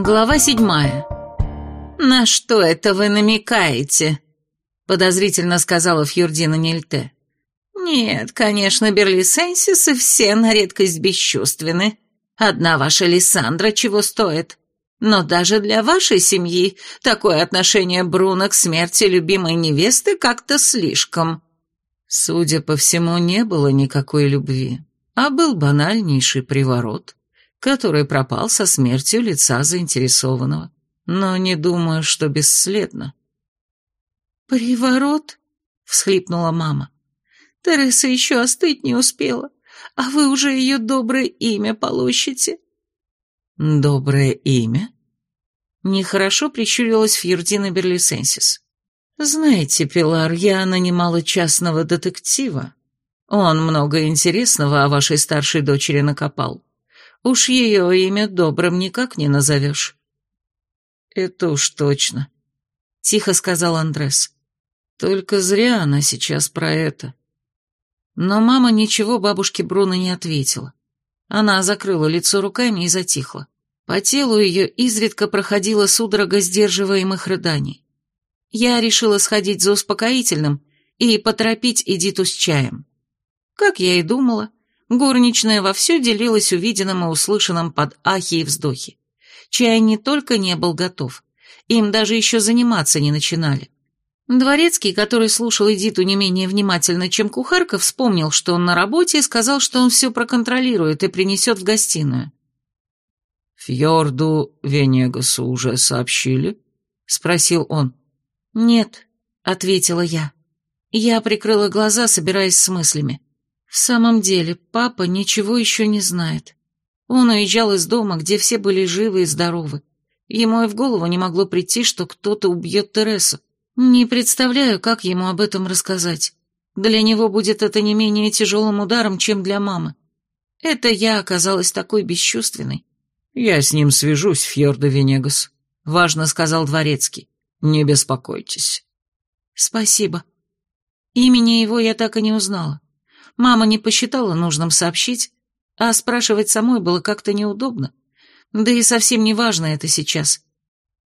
Глава седьмая. «На что это вы намекаете?» — подозрительно сказала Фьюрдина Нильте. «Нет, конечно, берлисенсисы все на редкость бесчувственны. Одна ваша Лиссандра чего стоит. Но даже для вашей семьи такое отношение Бруно к смерти любимой невесты как-то слишком». Судя по всему, не было никакой любви, а был банальнейший приворот, который пропал со смертью лица заинтересованного, но не думаю, что бесследно. «Приворот?» — всхлипнула мама. «Тереса еще остыть не успела, а вы уже ее доброе имя полощите». «Доброе имя?» Нехорошо прищурилась Фьюрдина Берлисенсис. «Знаете, Пилар, я нанимала частного детектива. Он много интересного о вашей старшей дочери накопал. Уж ее имя добрым никак не назовешь». «Это уж точно», — тихо сказал Андрес. «Только зря она сейчас про это». Но мама ничего бабушке Бруно не ответила. Она закрыла лицо руками и затихла. По телу ее изредка проходила судорога сдерживаемых рыданий. Я решила сходить за успокоительным и поторопить Эдиту с чаем. Как я и думала, Горничная вовсю делилась увиденным и услышанным под ахи и вздохи. Чай не только не был готов, им даже еще заниматься не начинали. Дворецкий, который слушал Эдиту не менее внимательно, чем кухарка, вспомнил, что он на работе и сказал, что он все проконтролирует и принесет в гостиную. «Фьорду Венегасу уже сообщили?» — спросил он. «Нет», — ответила я. Я прикрыла глаза, собираясь с мыслями. В самом деле, папа ничего еще не знает. Он уезжал из дома, где все были живы и здоровы. Ему и в голову не могло прийти, что кто-то убьет Тересу. Не представляю, как ему об этом рассказать. Для него будет это не менее тяжелым ударом, чем для мамы. Это я оказалась такой бесчувственной. «Я с ним свяжусь, Фьорда Венегас», — важно сказал Дворецкий. «Не беспокойтесь». «Спасибо. Имени его я так и не узнала. Мама не посчитала нужным сообщить, а спрашивать самой было как-то неудобно. Да и совсем не важно это сейчас.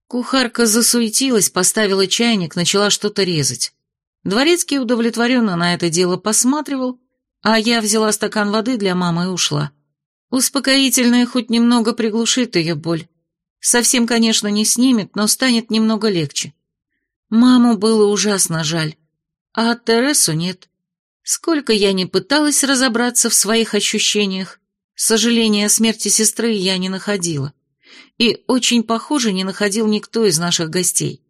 Кухарка засуетилась, поставила чайник, начала что-то резать. Дворецкий удовлетворенно на это дело посматривал, а я взяла стакан воды для мамы и ушла. Успокоительное хоть немного приглушит ее боль. Совсем, конечно, не снимет, но станет немного легче. Маму было ужасно жаль, а Тересу нет. Сколько я не пыталась разобраться в своих ощущениях, сожаления о смерти сестры я не находила. И очень похоже не находил никто из наших гостей.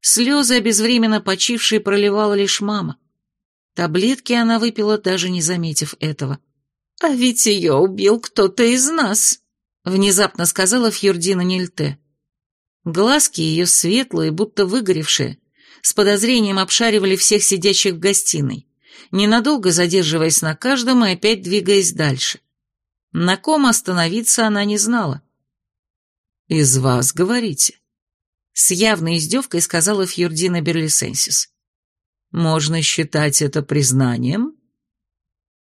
Слезы безвременно почившие проливала лишь мама. Таблетки она выпила, даже не заметив этого. «А ведь ее убил кто-то из нас», — внезапно сказала Фьюрдина Нильте. Глазки ее светлые, будто выгоревшие, с подозрением обшаривали всех сидящих в гостиной ненадолго задерживаясь на каждом и опять двигаясь дальше. На ком остановиться она не знала. «Из вас, говорите?» С явной издевкой сказала Фьюрдина Берлисенсис. «Можно считать это признанием?»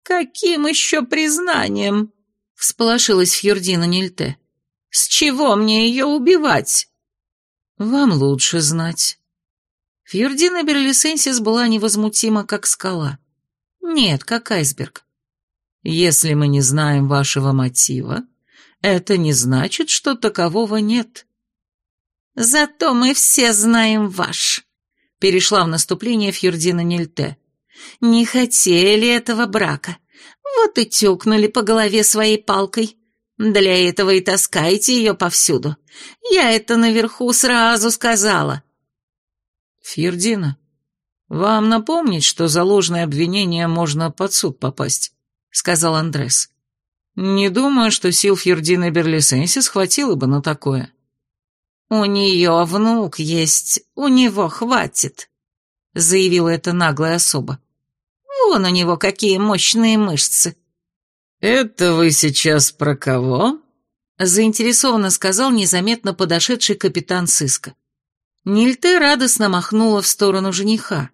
«Каким еще признанием?» — всполошилась Фьюрдина Нильте. «С чего мне ее убивать?» «Вам лучше знать». Фьюрдина Берлисенсис была невозмутима, как скала. Нет, как айсберг. Если мы не знаем вашего мотива, это не значит, что такового нет. Зато мы все знаем ваш. Перешла в наступление Фьюрдина Нильте. Не хотели этого брака. Вот и тюкнули по голове своей палкой. Для этого и таскаете ее повсюду. Я это наверху сразу сказала. Фьюрдина, «Вам напомнить, что за ложное обвинение можно под суд попасть», — сказал Андрес. «Не думаю, что сил Фьердины Берлисенсис хватило бы на такое». «У нее внук есть, у него хватит», — заявила эта наглая особа. «Вон у него какие мощные мышцы». «Это вы сейчас про кого?» — заинтересованно сказал незаметно подошедший капитан сыска. Нильте радостно махнула в сторону жениха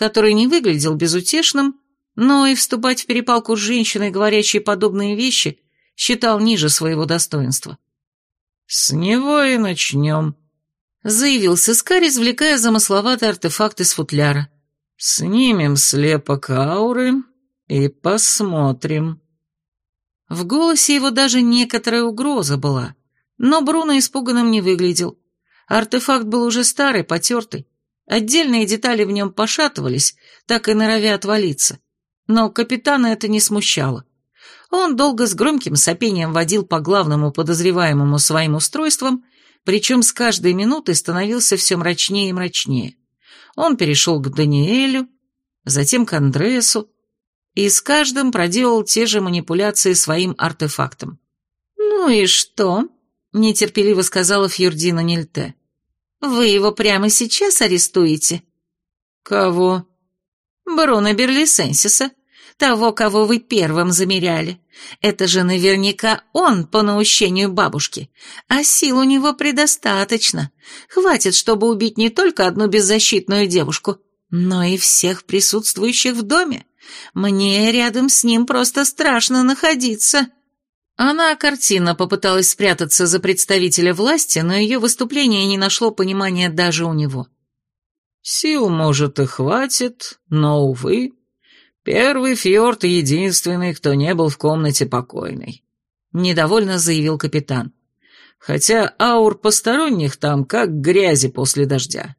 который не выглядел безутешным, но и вступать в перепалку с женщиной, говорящей подобные вещи, считал ниже своего достоинства. «С него и начнем», — заявил Сыскарь, извлекая замысловатый артефакт из футляра. «Снимем слепок ауры и посмотрим». В голосе его даже некоторая угроза была, но Бруно испуганным не выглядел. Артефакт был уже старый, потертый. Отдельные детали в нем пошатывались, так и норовя отвалиться. Но капитана это не смущало. Он долго с громким сопением водил по главному подозреваемому своим устройством, причем с каждой минутой становился все мрачнее и мрачнее. Он перешел к Даниэлю, затем к Андреасу, и с каждым проделал те же манипуляции своим артефактом. «Ну и что?» — нетерпеливо сказала Фьюрдина Нильте. «Вы его прямо сейчас арестуете?» «Кого?» «Бруно Берлисенсиса того, кого вы первым замеряли. Это же наверняка он по наущению бабушки, а сил у него предостаточно. Хватит, чтобы убить не только одну беззащитную девушку, но и всех присутствующих в доме. Мне рядом с ним просто страшно находиться». Она картинно попыталась спрятаться за представителя власти, но ее выступление не нашло понимания даже у него. «Сил, может, и хватит, но, увы, «Первый фьорд единственный, кто не был в комнате покойной», — недовольно заявил капитан. «Хотя аур посторонних там как грязи после дождя.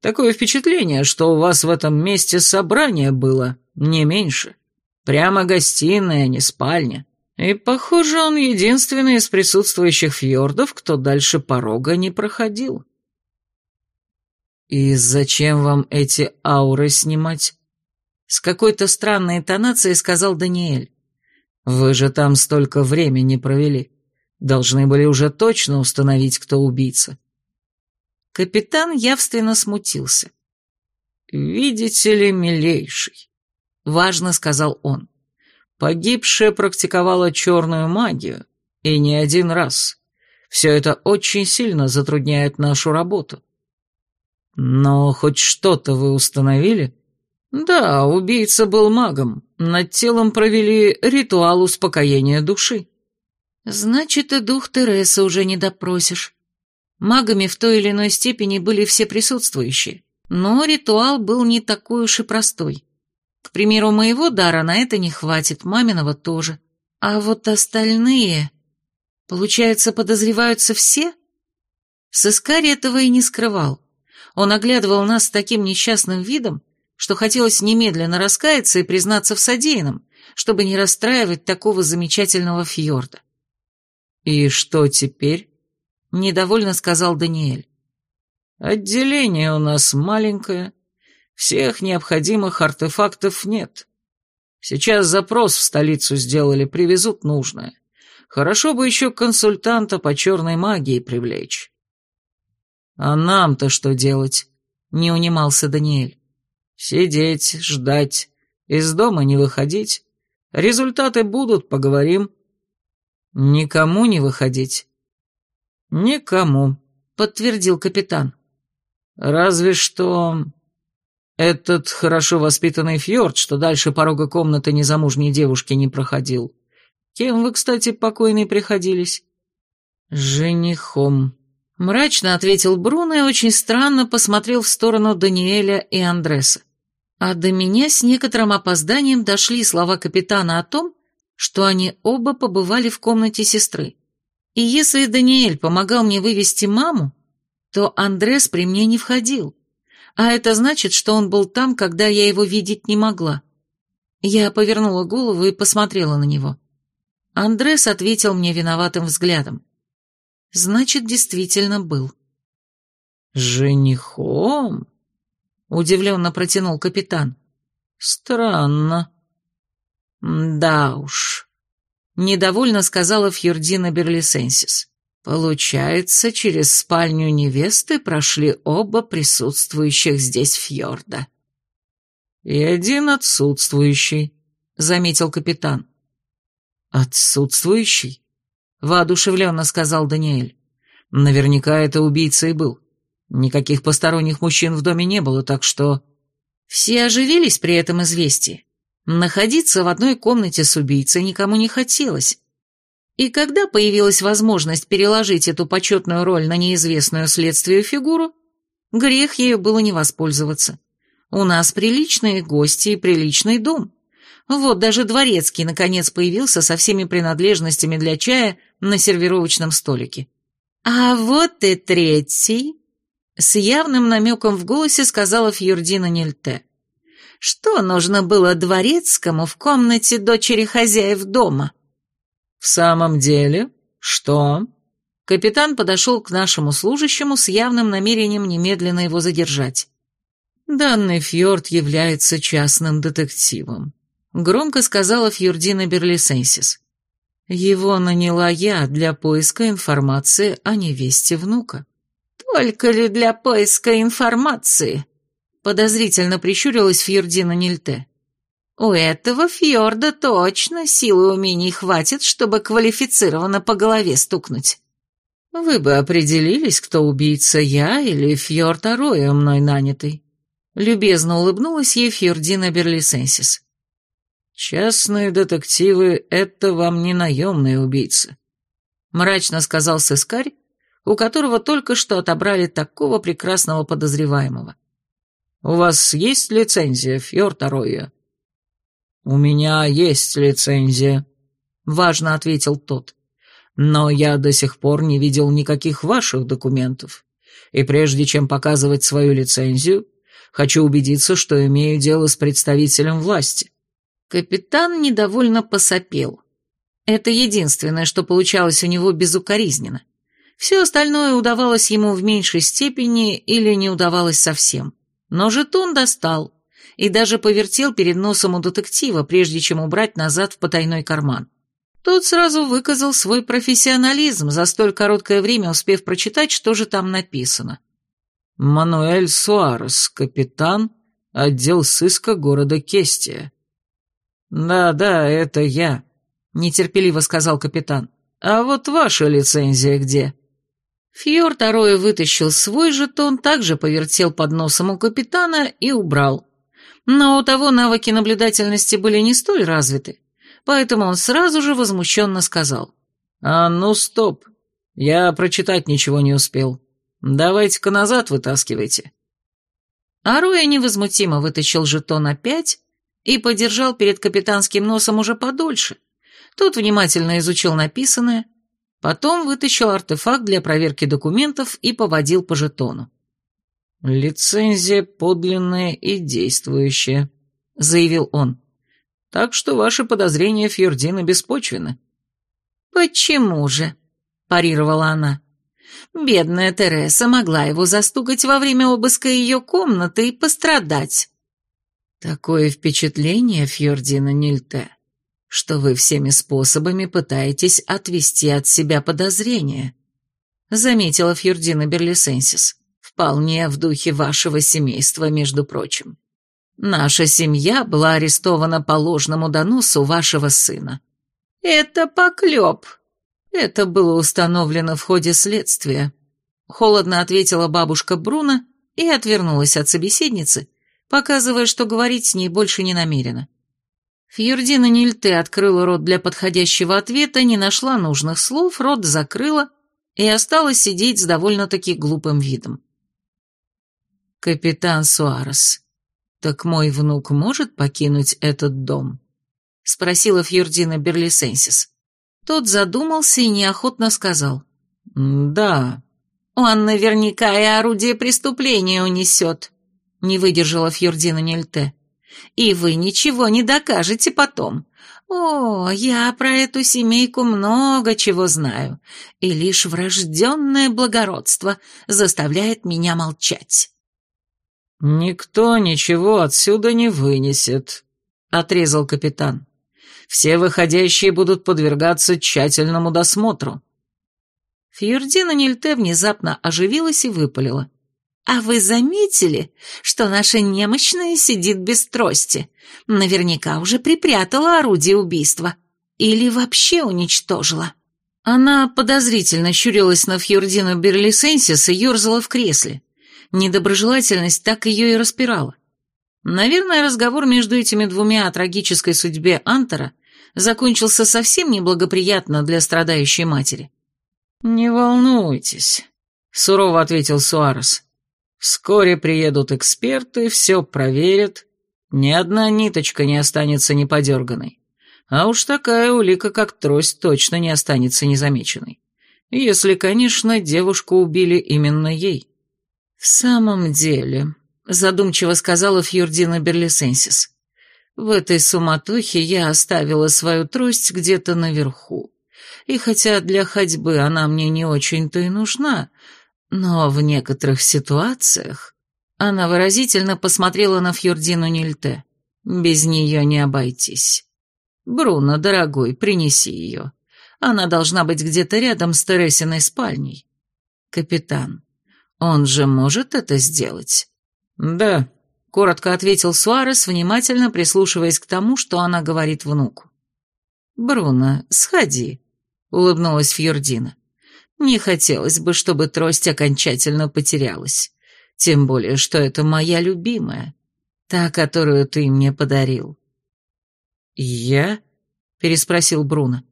Такое впечатление, что у вас в этом месте собрание было не меньше. Прямо гостиная, а не спальня. И, похоже, он единственный из присутствующих фьордов, кто дальше порога не проходил». «И зачем вам эти ауры снимать?» С какой-то странной интонацией сказал Даниэль. «Вы же там столько времени провели. Должны были уже точно установить, кто убийца». Капитан явственно смутился. «Видите ли, милейший», — важно сказал он, — «погибшая практиковала черную магию, и не один раз. Все это очень сильно затрудняет нашу работу». «Но хоть что-то вы установили?» Да, убийца был магом. Над телом провели ритуал успокоения души. Значит, и дух Тересы уже не допросишь. Магами в той или иной степени были все присутствующие, но ритуал был не такой уж и простой. К примеру, моего дара на это не хватит, маминого тоже. А вот остальные... Получается, подозреваются все? Сыскарь этого и не скрывал. Он оглядывал нас с таким несчастным видом, что хотелось немедленно раскаяться и признаться в содеянном, чтобы не расстраивать такого замечательного фьорда. «И что теперь?» — недовольно сказал Даниэль. «Отделение у нас маленькое, всех необходимых артефактов нет. Сейчас запрос в столицу сделали, привезут нужное. Хорошо бы еще консультанта по черной магии привлечь». «А нам-то что делать?» — не унимался Даниэль. Сидеть, ждать, из дома не выходить. Результаты будут, поговорим. Никому не выходить. Никому, подтвердил капитан. Разве что... Этот хорошо воспитанный фьорд, что дальше порога комнаты незамужней девушки не проходил. Кем вы, кстати, покойные приходились? Женихом. Мрачно ответил Бруно и очень странно посмотрел в сторону Даниэля и Андреса. А до меня с некоторым опозданием дошли слова капитана о том, что они оба побывали в комнате сестры. И если Даниэль помогал мне вывести маму, то Андрес при мне не входил. А это значит, что он был там, когда я его видеть не могла. Я повернула голову и посмотрела на него. Андрес ответил мне виноватым взглядом. Значит, действительно был. «Женихом?» — удивленно протянул капитан. «Странно». «Да уж», — недовольно сказала Фьюрдина Берлисенсис. «Получается, через спальню невесты прошли оба присутствующих здесь фьорда». «И один отсутствующий», — заметил капитан. «Отсутствующий?» воодушевленно сказал Даниэль. Наверняка это убийца и был. Никаких посторонних мужчин в доме не было, так что... Все оживились при этом известии. Находиться в одной комнате с убийцей никому не хотелось. И когда появилась возможность переложить эту почетную роль на неизвестную следствию фигуру, грех ею было не воспользоваться. У нас приличные гости и приличный дом. Вот даже дворецкий наконец появился со всеми принадлежностями для чая на сервировочном столике. «А вот и третий», — с явным намеком в голосе сказала Фьюрдина Нильте. «Что нужно было дворецкому в комнате дочери хозяев дома?» «В самом деле? Что?» Капитан подошел к нашему служащему с явным намерением немедленно его задержать. «Данный фьорд является частным детективом», — громко сказала Фьюрдина Берлисенсис. «Его наняла я для поиска информации о невесте внука». «Только ли для поиска информации?» — подозрительно прищурилась Фьюрдина Нильте. У этого фьорда точно силы умений хватит, чтобы квалифицированно по голове стукнуть. Вы бы определились, кто убийца, я или фьорд Ароя, мной нанятый. Любезно улыбнулась ей Фьордина Берлисенсис. «Частные детективы — это вам не наемные убийцы», — мрачно сказал сыскарь, у которого только что отобрали такого прекрасного подозреваемого. «У вас есть лицензия, Фьорд Ароя?» «У меня есть лицензия», — важно ответил тот. «Но я до сих пор не видел никаких ваших документов. И прежде чем показывать свою лицензию, хочу убедиться, что имею дело с представителем власти». Капитан недовольно посопел. Это единственное, что получалось у него безукоризненно. Все остальное удавалось ему в меньшей степени или не удавалось совсем. Но жетон достал, и даже повертел перед носом у детектива, прежде чем убрать назад в потайной карман. Тот сразу выказал свой профессионализм, за столь короткое время успев прочитать, что же там написано. «Мануэль Суарес, капитан, отдел сыска города Кестия». «Да-да, это я», — нетерпеливо сказал капитан. «А вот ваша лицензия где?» Фьор Тароя вытащил свой жетон, также повертел под носом у капитана и убрал. Но у того навыки наблюдательности были не столь развиты, поэтому он сразу же возмущенно сказал. «А ну, стоп! Я прочитать ничего не успел. Давайте-ка назад вытаскивайте». Аруя невозмутимо вытащил жетон опять и подержал перед капитанским носом уже подольше. Тот внимательно изучил написанное, потом вытащил артефакт для проверки документов и поводил по жетону. «Лицензия подлинная и действующая», — заявил он. «Так что ваши подозрения Фьордина беспочвены». «Почему же?» — парировала она. «Бедная Тереса могла его застукать во время обыска ее комнаты и пострадать». «Такое впечатление, Фьордина Нильте, что вы всеми способами пытаетесь отвести от себя подозрения», — заметила Фьордина Берлисенсис. Вполне в духе вашего семейства, между прочим. Наша семья была арестована по ложному доносу вашего сына. Это поклеп. Это было установлено в ходе следствия. Холодно ответила бабушка Бруно и отвернулась от собеседницы, показывая, что говорить с ней больше не намерена. Фьюрдина Нильте открыла рот для подходящего ответа, не нашла нужных слов, рот закрыла и осталась сидеть с довольно-таки глупым видом. «Капитан Суарес, так мой внук может покинуть этот дом?» — спросила Фьюрдина Берлисенсис. Тот задумался и неохотно сказал. «Да». «Он наверняка и орудие преступления унесет», — не выдержала Фьюрдина Нильте. «И вы ничего не докажете потом. О, я про эту семейку много чего знаю, и лишь врожденное благородство заставляет меня молчать». «Никто ничего отсюда не вынесет», — отрезал капитан. «Все выходящие будут подвергаться тщательному досмотру». Фьюрдина Нильте внезапно оживилась и выпалила. «А вы заметили, что наша немощная сидит без трости? Наверняка уже припрятала орудие убийства. Или вообще уничтожила?» Она подозрительно щурилась на Фьюрдину Берлисенсис и ерзала в кресле. Недоброжелательность так ее и распирала. Наверное, разговор между этими двумя о трагической судьбе Антера закончился совсем неблагоприятно для страдающей матери. «Не волнуйтесь», — сурово ответил Суарес. «Вскоре приедут эксперты, все проверят. Ни одна ниточка не останется неподерганной. А уж такая улика, как трость, точно не останется незамеченной. Если, конечно, девушку убили именно ей». «В самом деле», — задумчиво сказала Фьюрдина Берлисенсис, — «в этой суматохе я оставила свою трость где-то наверху и хотя для ходьбы она мне не очень-то и нужна, но в некоторых ситуациях... Она выразительно посмотрела на Фьордину Нильте. Без нее не обойтись. Бруно, дорогой, принеси ее. Она должна быть где-то рядом с Тересиной спальней. Капитан, он же может это сделать? Да, коротко ответил Суарес, внимательно прислушиваясь к тому, что она говорит внуку. «Бруно, сходи улыбнулась Фьордина. Не хотелось бы, чтобы трость окончательно потерялась. Тем более, что это моя любимая, та, которую ты мне подарил. Я? переспросил Бруно.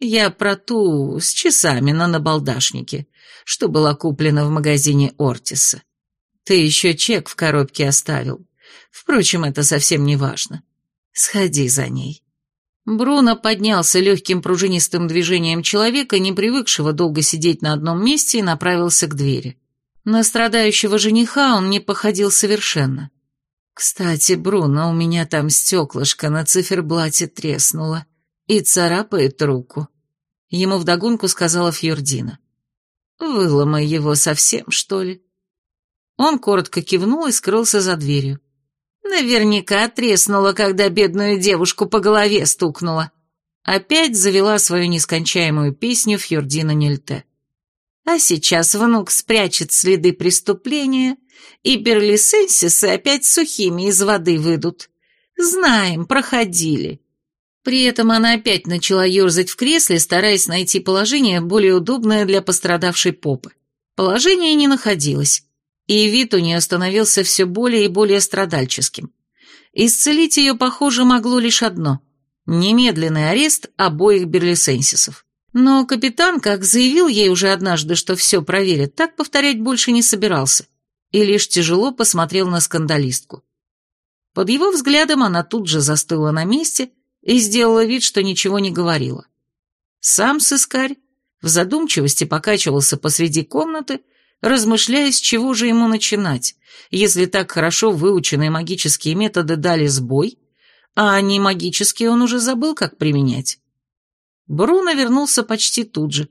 Я про ту с часами на набалдашнике, что была куплена в магазине Ортиса. Ты еще чек в коробке оставил. Впрочем, это совсем не важно. Сходи за ней. Бруно поднялся легким пружинистым движением человека, не привыкшего долго сидеть на одном месте, и направился к двери. На страдающего жениха он не походил совершенно. «Кстати, Бруно, у меня там стеклышко на циферблате треснуло и царапает руку», — ему вдогонку сказала Фьордина. «Выломай его совсем, что ли?» Он коротко кивнул и скрылся за дверью. Наверняка треснула, когда бедную девушку по голове стукнула. Опять завела свою нескончаемую песню Фьордина Нильте. А сейчас внук спрячет следы преступления, и берлисенсисы опять сухими из воды выйдут. Знаем, проходили. При этом она опять начала ерзать в кресле, стараясь найти положение, более удобное для пострадавшей попы. Положение не находилось и вид у нее становился все более и более страдальческим. Исцелить ее, похоже, могло лишь одно – немедленный арест обоих берлисенсисов. Но капитан, как заявил ей уже однажды, что все проверит, так повторять больше не собирался, и лишь тяжело посмотрел на скандалистку. Под его взглядом она тут же застыла на месте и сделала вид, что ничего не говорила. Сам сыскарь в задумчивости покачивался посреди комнаты, размышляя, с чего же ему начинать, если так хорошо выученные магические методы дали сбой, а не магические он уже забыл, как применять. Бруно вернулся почти тут же.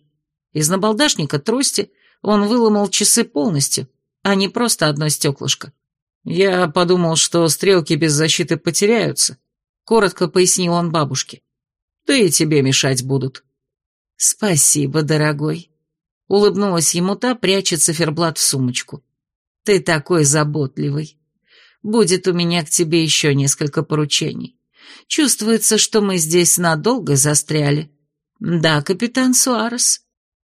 Из набалдашника трости он выломал часы полностью, а не просто одно стеклышко. «Я подумал, что стрелки без защиты потеряются», — коротко пояснил он бабушке. «Да и тебе мешать будут». «Спасибо, дорогой», Улыбнулась ему та, пряча циферблат в сумочку. «Ты такой заботливый. Будет у меня к тебе еще несколько поручений. Чувствуется, что мы здесь надолго застряли. Да, капитан Суарес?»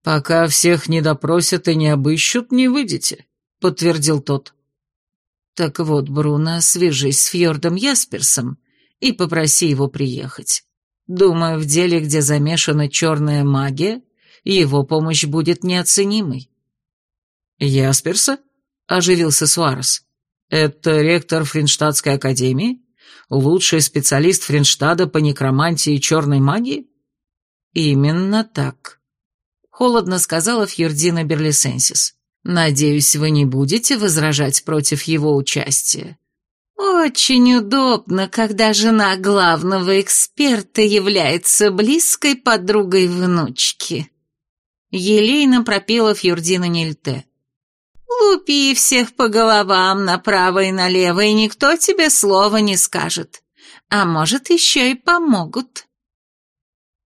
«Пока всех не допросят и не обыщут, не выйдете», — подтвердил тот. «Так вот, Бруно, свяжись с Фьордом Ясперсом и попроси его приехать. Думаю, в деле, где замешана черная магия, его помощь будет неоценимой. «Ясперса?» — оживился Суарес. «Это ректор Фринштадтской академии? Лучший специалист Фринштада по некромантии и черной магии?» «Именно так», — холодно сказала Фьердина Берлисенсис. «Надеюсь, вы не будете возражать против его участия». «Очень удобно, когда жена главного эксперта является близкой подругой внучки», Елейно пропела Фьюрдина Нильте. «Лупи всех по головам направо и налево, и никто тебе слова не скажет. А может, еще и помогут».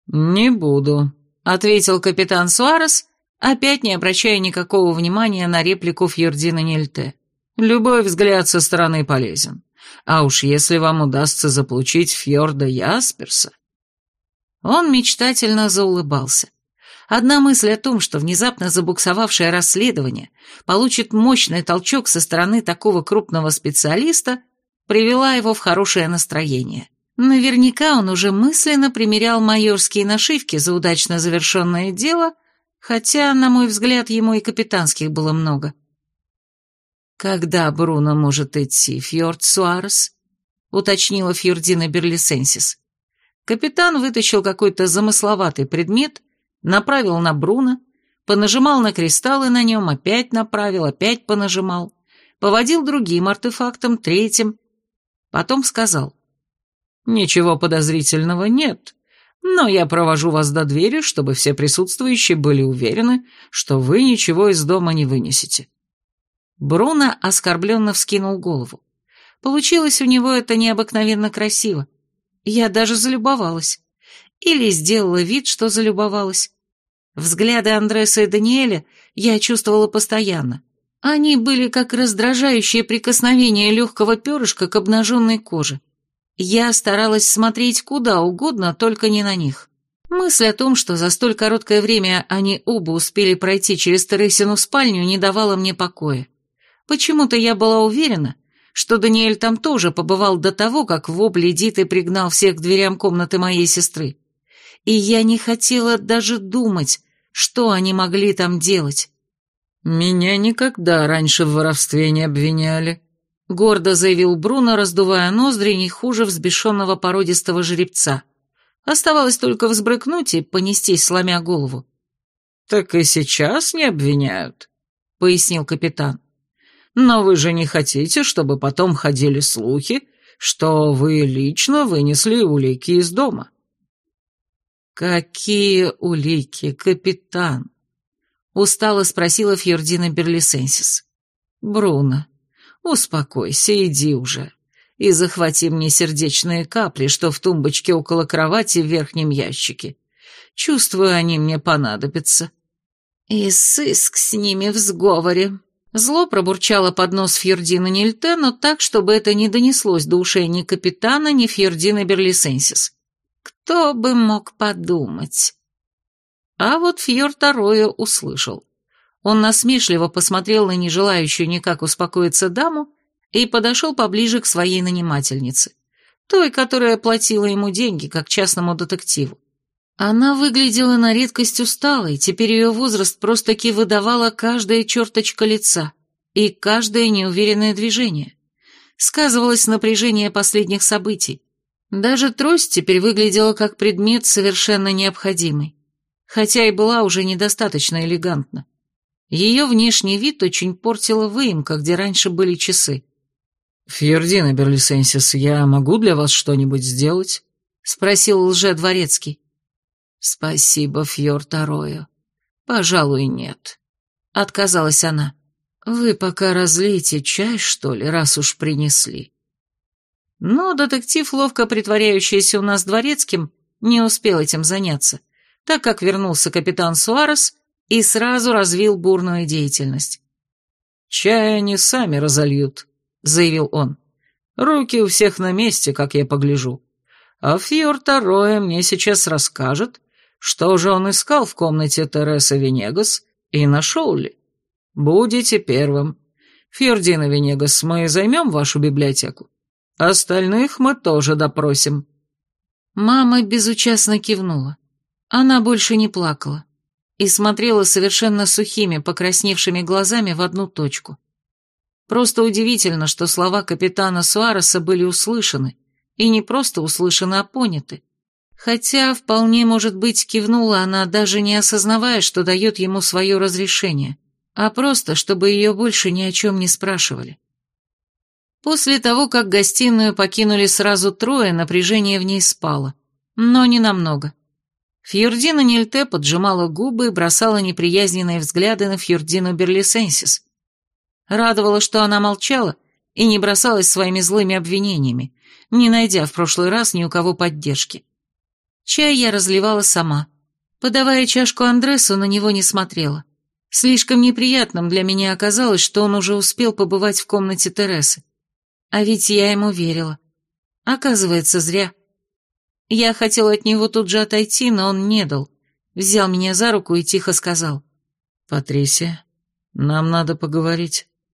«Не буду», — ответил капитан Суарес, опять не обращая никакого внимания на реплику Фьюрдина Нильте. «Любой взгляд со стороны полезен. А уж если вам удастся заполучить Фьорда Ясперса...» Он мечтательно заулыбался. Одна мысль о том, что внезапно забуксовавшее расследование получит мощный толчок со стороны такого крупного специалиста, привела его в хорошее настроение. Наверняка он уже мысленно примерял майорские нашивки за удачно завершенное дело, хотя, на мой взгляд, ему и капитанских было много. «Когда Бруно может идти, Фьорд Суарес?» — уточнила Фьордина Берлисенсис. Капитан вытащил какой-то замысловатый предмет, направил на Бруно, понажимал на кристаллы на нем, опять направил, опять понажимал, поводил другим артефактом, третьим. Потом сказал. «Ничего подозрительного нет, но я провожу вас до двери, чтобы все присутствующие были уверены, что вы ничего из дома не вынесете». Бруно оскорбленно вскинул голову. Получилось у него это необыкновенно красиво. Я даже залюбовалась. Или сделала вид, что залюбовалась. Взгляды Андреса и Даниэля я чувствовала постоянно. Они были как раздражающее прикосновение легкого перышка к обнаженной коже. Я старалась смотреть куда угодно, только не на них. Мысль о том, что за столь короткое время они оба успели пройти через Тересину спальню, не давала мне покоя. Почему-то я была уверена, что Даниэль там тоже побывал до того, как вопли Диты пригнал всех к дверям комнаты моей сестры. И я не хотела даже думать, что они могли там делать? «Меня никогда раньше в воровстве не обвиняли», — гордо заявил Бруно, раздувая ноздри не хуже взбешенного породистого жеребца. Оставалось только взбрыкнуть и понестись, сломя голову. «Так и сейчас не обвиняют», — пояснил капитан. «Но вы же не хотите, чтобы потом ходили слухи, что вы лично вынесли улики из дома?» «Какие улики, капитан?» — устало спросила Фьордина Берлисенсис. «Бруно, успокойся, иди уже, и захвати мне сердечные капли, что в тумбочке около кровати в верхнем ящике. Чувствую, они мне понадобятся». «И сыск с ними в сговоре», Зло пробурчало под нос Фьордина Нильте, но так, чтобы это не донеслось до ушей ни капитана, ни Фьордина Берлисенсис. Кто бы мог подумать? А вот Фьор Тароя услышал. Он насмешливо посмотрел на нежелающую никак успокоиться даму и подошел поближе к своей нанимательнице, той, которая платила ему деньги, как частному детективу. Она выглядела на редкость усталой, теперь ее возраст просто-таки выдавала каждая черточка лица и каждое неуверенное движение. Сказывалось напряжение последних событий, даже трость теперь выглядела как предмет совершенно необходимый, хотя и была уже недостаточно элегантна. Ее внешний вид очень портила выемка, где раньше были часы. «Фьердина Берлисенсис, я могу для вас что-нибудь сделать?» — спросил лже-дворецкий. «Спасибо, Фьор Тарою. Пожалуй, нет», — отказалась она. «Вы пока разлейте чай, что ли, раз уж принесли». Но детектив, ловко притворяющийся у нас дворецким, не успел этим заняться, так как вернулся капитан Суарес и сразу развил бурную деятельность. «Чай они сами разольют», — заявил он. «Руки у всех на месте, как я погляжу. А Фьор Тароя мне сейчас расскажет, что же он искал в комнате Тереса Венегас и нашел ли. Будете первым. Фьордина Венегас, мы займем вашу библиотеку?» Остальных мы тоже допросим». Мама безучастно кивнула. Она больше не плакала и смотрела совершенно сухими, покрасневшими глазами в одну точку. Просто удивительно, что слова капитана Суареса были услышаны, и не просто услышаны, а поняты. Хотя, вполне может быть, кивнула она, даже не осознавая, что дает ему свое разрешение, а просто, чтобы ее больше ни о чем не спрашивали. После того, как гостиную покинули сразу трое, напряжение в ней спало. Но не намного. Фьюрдина Нильте поджимала губы и бросала неприязненные взгляды на Фьюрдину Берлисенсис. Радовало, что она молчала и не бросалась своими злыми обвинениями, не найдя в прошлый раз ни у кого поддержки. Чай я разливала сама. Подавая чашку Андресу, на него не смотрела. Слишком неприятным для меня оказалось, что он уже успел побывать в комнате Тересы. А ведь я ему верила. Оказывается, зря. Я хотела от него тут же отойти, но он не дал. Взял меня за руку и тихо сказал. «Патрисия, нам надо поговорить».